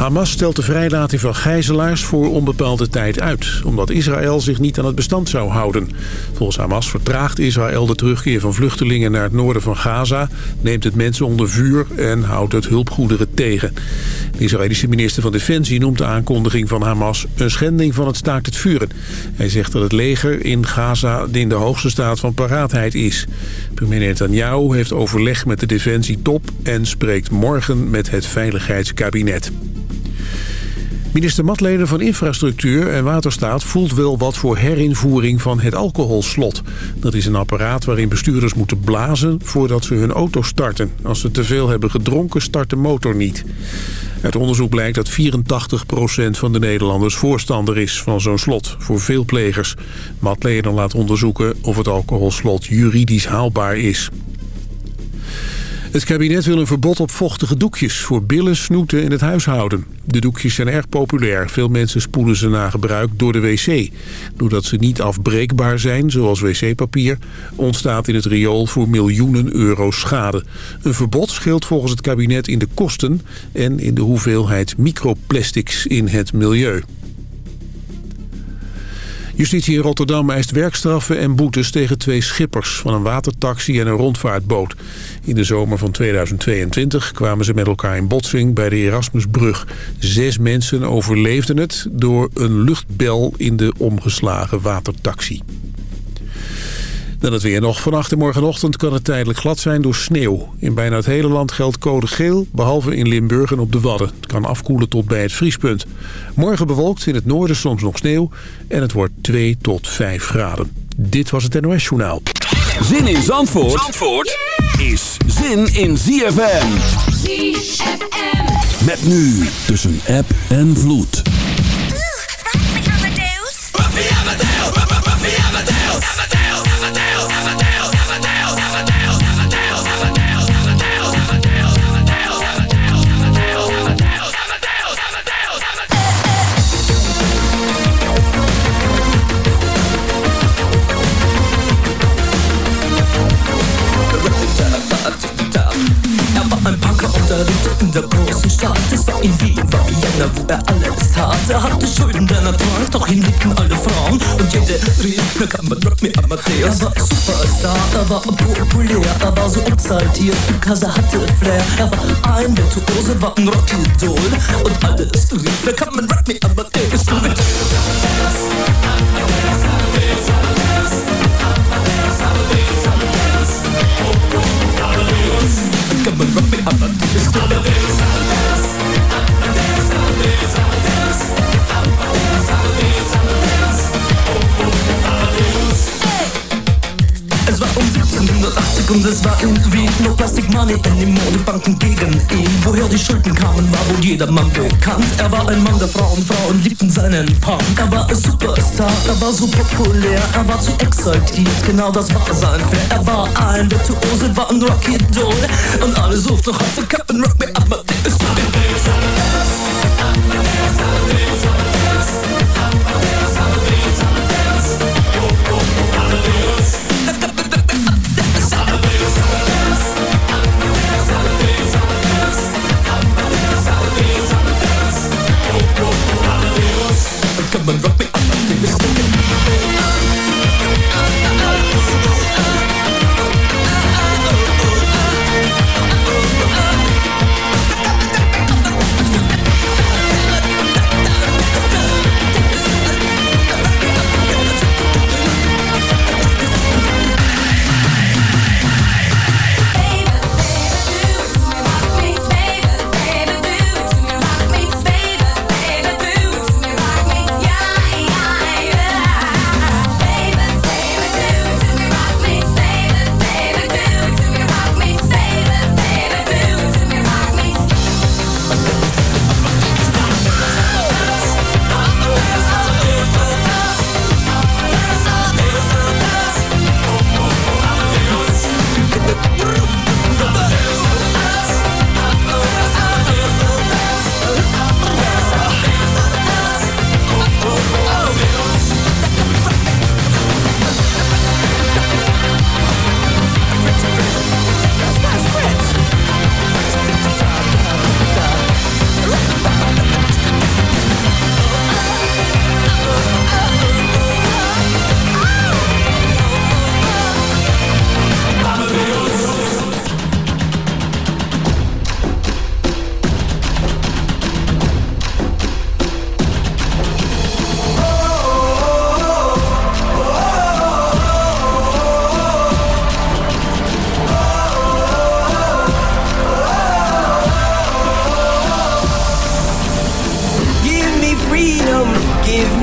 Hamas stelt de vrijlating van gijzelaars voor onbepaalde tijd uit... omdat Israël zich niet aan het bestand zou houden. Volgens Hamas vertraagt Israël de terugkeer van vluchtelingen naar het noorden van Gaza... neemt het mensen onder vuur en houdt het hulpgoederen tegen. De Israëlische minister van Defensie noemt de aankondiging van Hamas... een schending van het staakt het vuren. Hij zegt dat het leger in Gaza in de hoogste staat van paraatheid is. Premier Netanyahu heeft overleg met de defensietop... en spreekt morgen met het Veiligheidskabinet. Minister Matleden van Infrastructuur en Waterstaat voelt wel wat voor herinvoering van het alcoholslot. Dat is een apparaat waarin bestuurders moeten blazen voordat ze hun auto starten. Als ze te veel hebben gedronken start de motor niet. Uit onderzoek blijkt dat 84% van de Nederlanders voorstander is van zo'n slot voor veel plegers. Matleden laat onderzoeken of het alcoholslot juridisch haalbaar is. Het kabinet wil een verbod op vochtige doekjes voor billen, snoeten in het huishouden. De doekjes zijn erg populair. Veel mensen spoelen ze na gebruik door de wc. Doordat ze niet afbreekbaar zijn, zoals wc-papier... ontstaat in het riool voor miljoenen euro schade. Een verbod scheelt volgens het kabinet in de kosten... en in de hoeveelheid microplastics in het milieu. Justitie in Rotterdam eist werkstraffen en boetes tegen twee schippers... van een watertaxi en een rondvaartboot. In de zomer van 2022 kwamen ze met elkaar in botsing bij de Erasmusbrug. Zes mensen overleefden het door een luchtbel in de omgeslagen watertaxi. Dan het weer nog. Vannacht en morgenochtend kan het tijdelijk glad zijn door sneeuw. In bijna het hele land geldt code geel, behalve in Limburg en op de Wadden. Het kan afkoelen tot bij het vriespunt. Morgen bewolkt in het noorden soms nog sneeuw en het wordt 2 tot 5 graden. Dit was het NOS Journaal. Zin in Zandvoort, Zandvoort is zin in ZFM. ZFM. Met nu tussen app en vloed. lebte in der großen Stadt. Es war in Wien, war Vienna, wo er alles tat. Er hatte Schulden, der Natur, doch ihn liebten alle Frauen. Und jede rief, na kann man Rock me Amadeus. Er war Superstar, er war populär, er war so exaltiert, er hatte Flair. Er war ein Virtuose, war ein Rockidol. Und alles rief, na kann man Rock me Amadeus. Du mit rub me up until you. 1780 und es war in Wien No Plastic Money in den Modebanken gegen ihn. Woher die Schulden kamen, war wohl jedermann bekannt. Er war ein Mann der Frauen, Frauen liebten seinen Punk. Er war ein Superstar, er war so populär Er war zu exaltiert, genau das war sein Flair. Er war ein Virtuose, war ein Rocky Doll. Und alle suchten noch heute Captain Rock Me Up, my dick is Come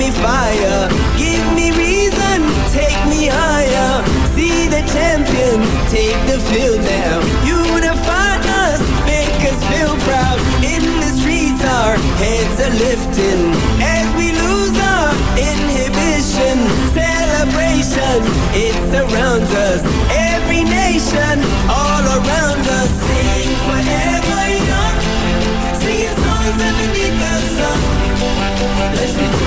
fire. Give me reason, take me higher. See the champions, take the field now. Unify us, make us feel proud. In the streets, our heads are lifting as we lose our inhibition. Celebration, it surrounds us. Every nation, all around us. Sing forever young, singing songs underneath the sun. Let's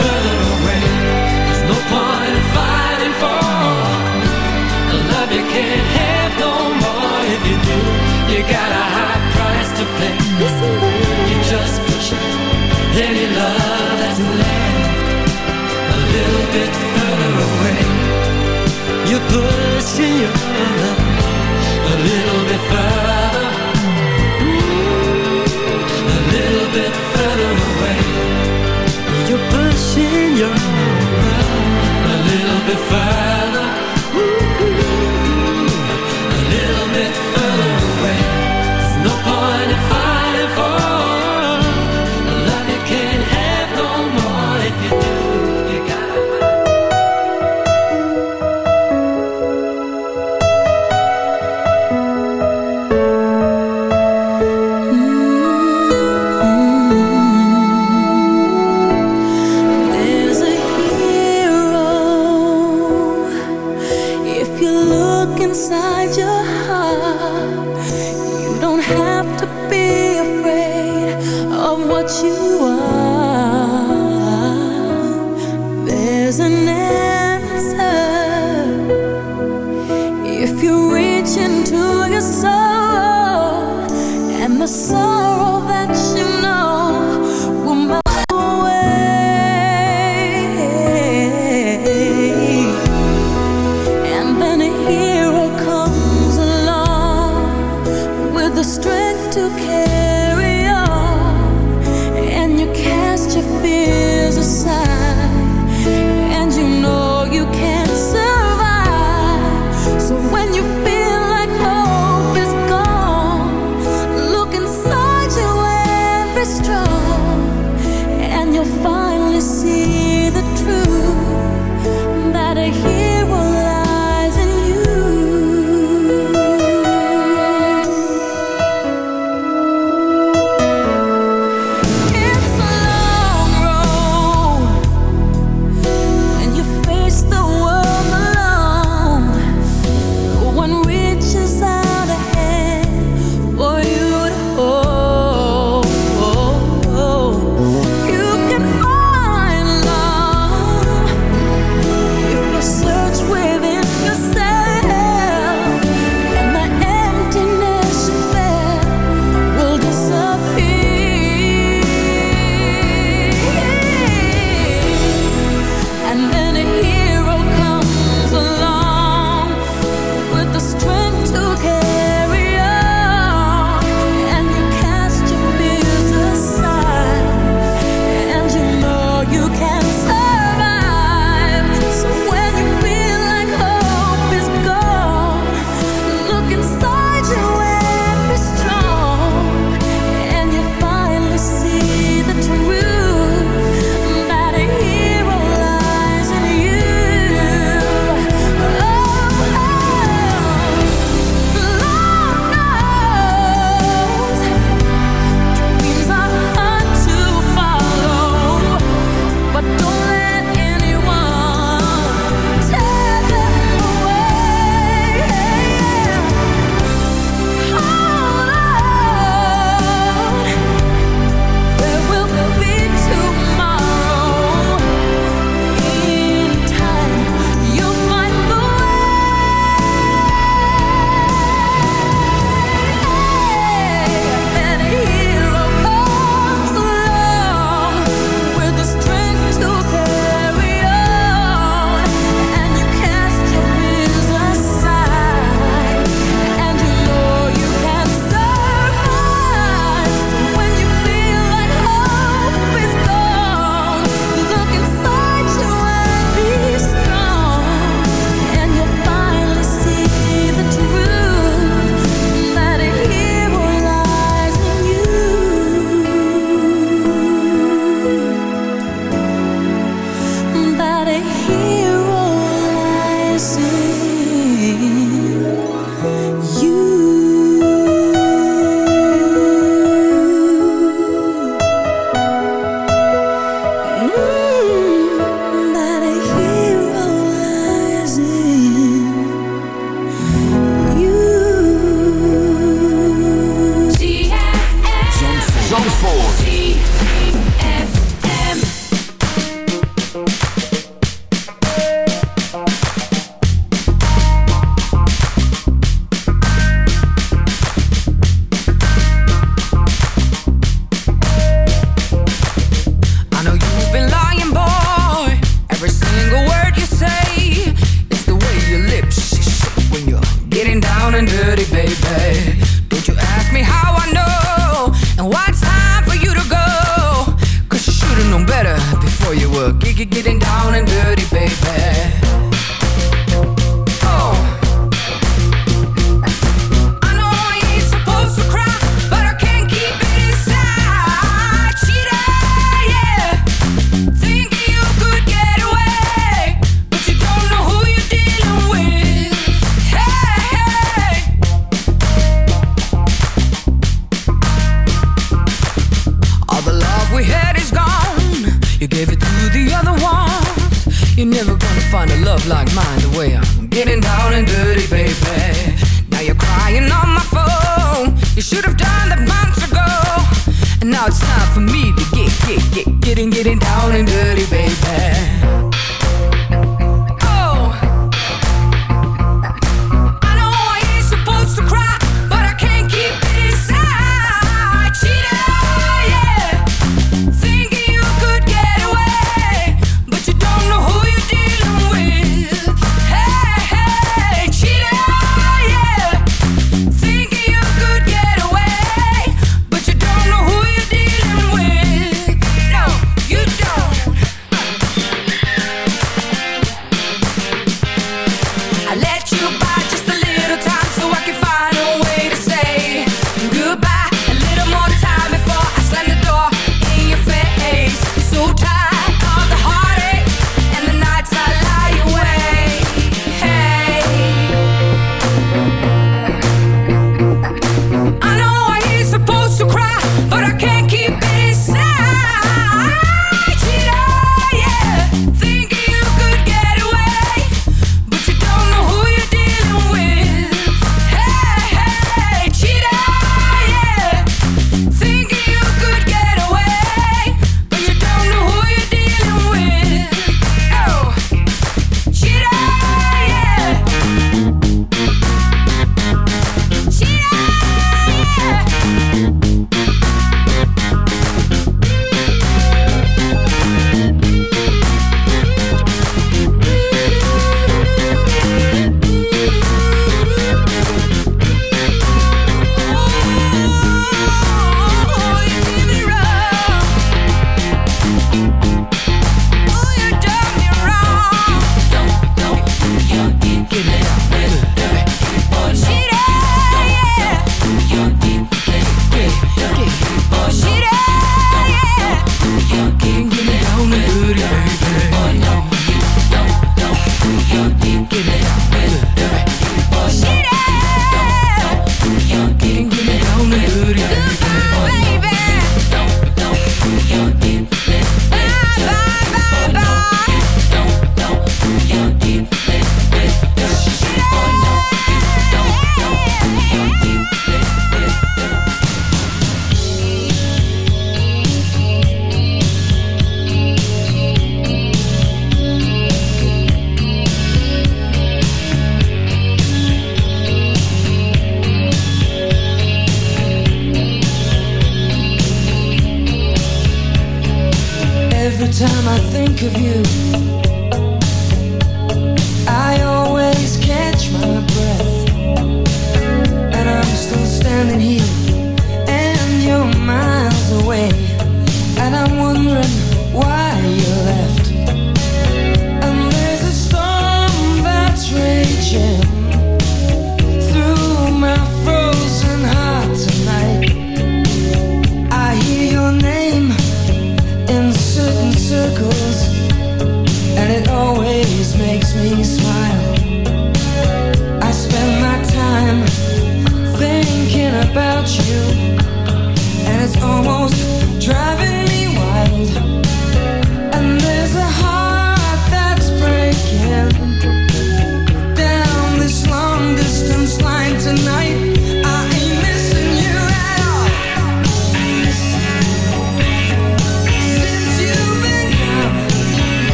You got a high price to pay. Listen, baby. You just push any love that's left a little bit further away. You're pushing your love a little bit further. A little bit further away. You're pushing your love a little bit further.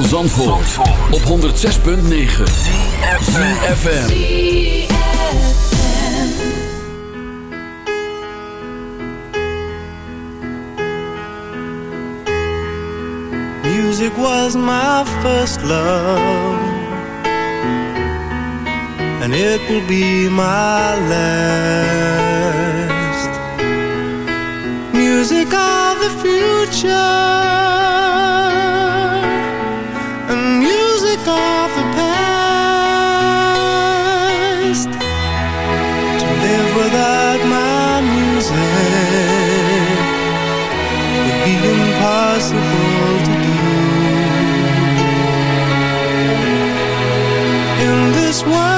Van Zandvoort, op 106.9 ZFM Music was my first love, and it will be my last. Music of the future, In this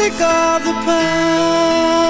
music of the past.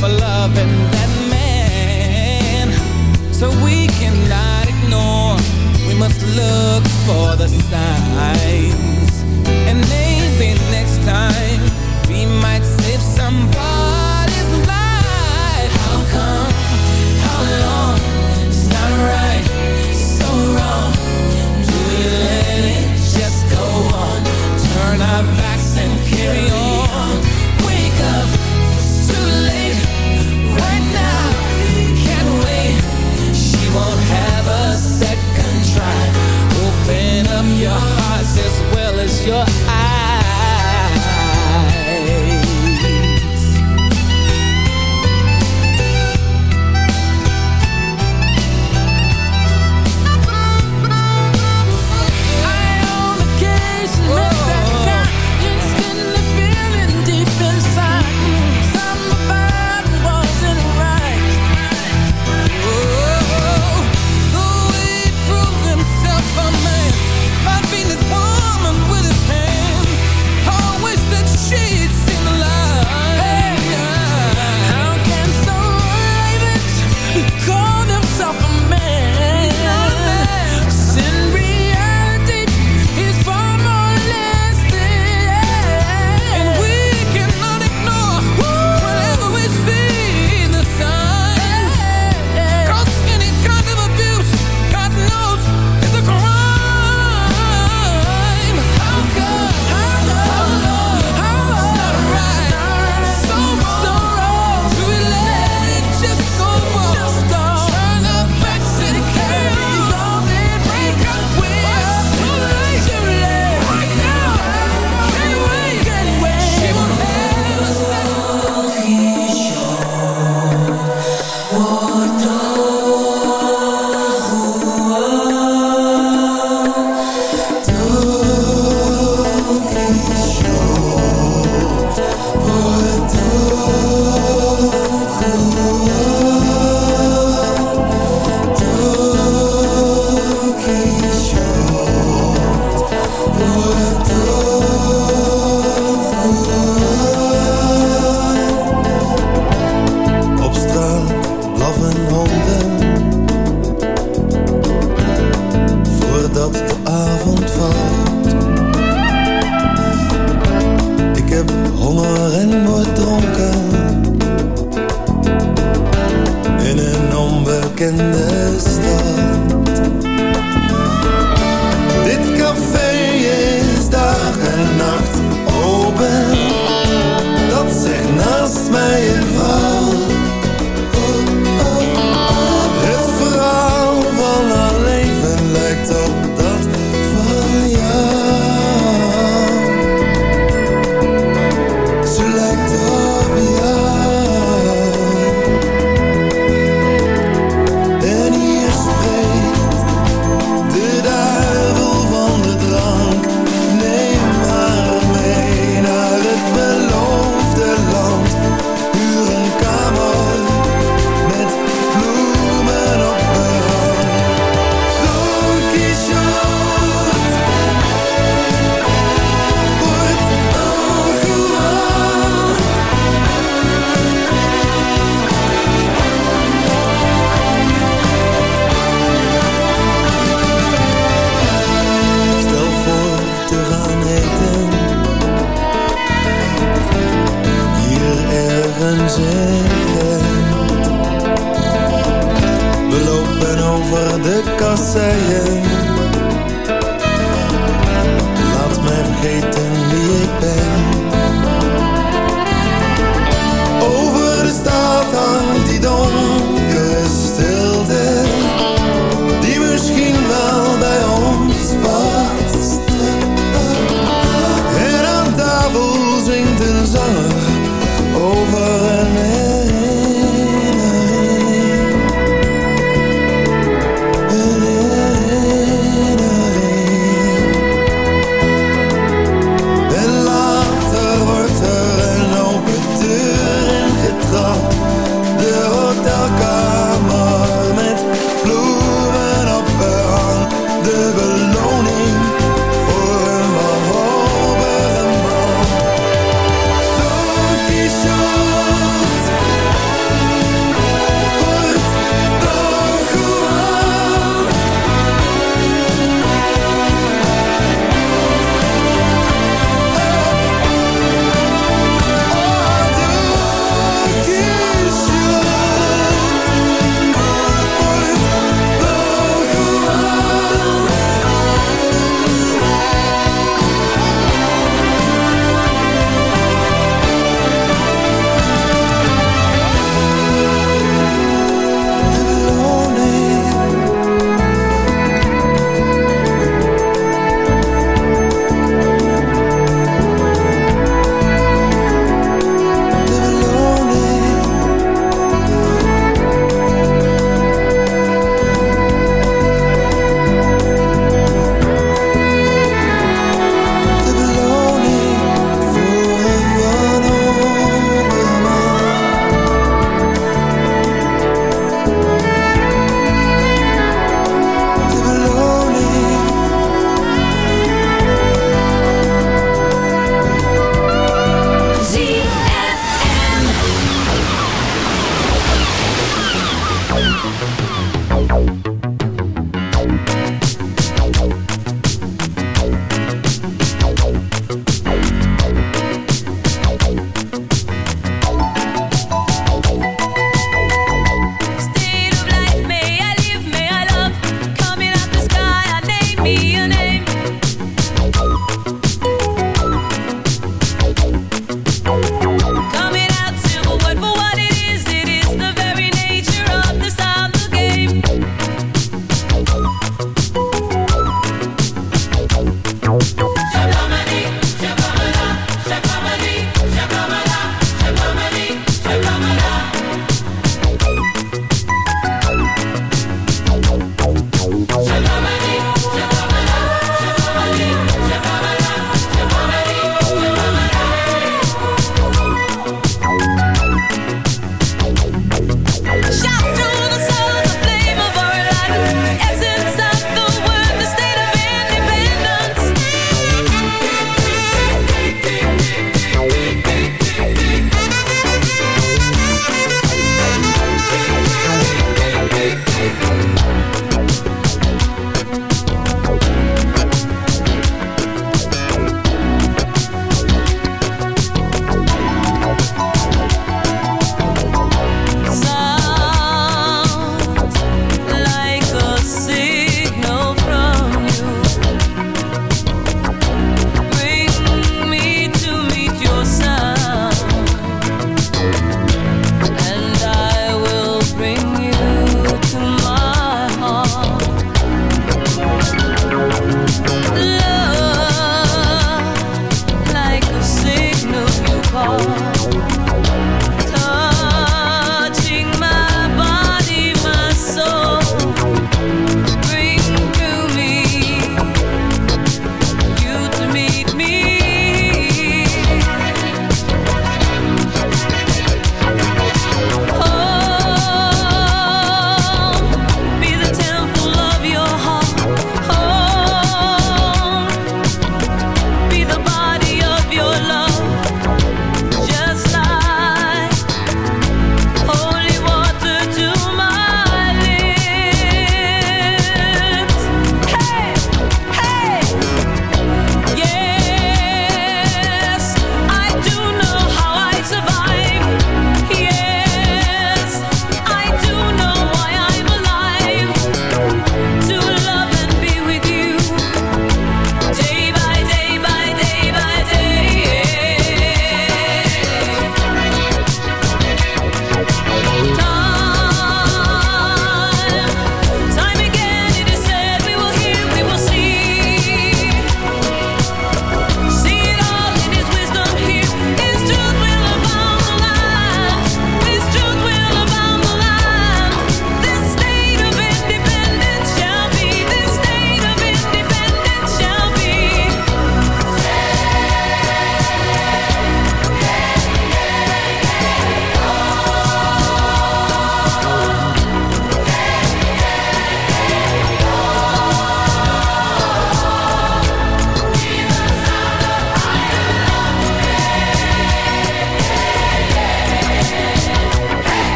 for loving that man. So we cannot ignore, we must look for the signs. Yeah.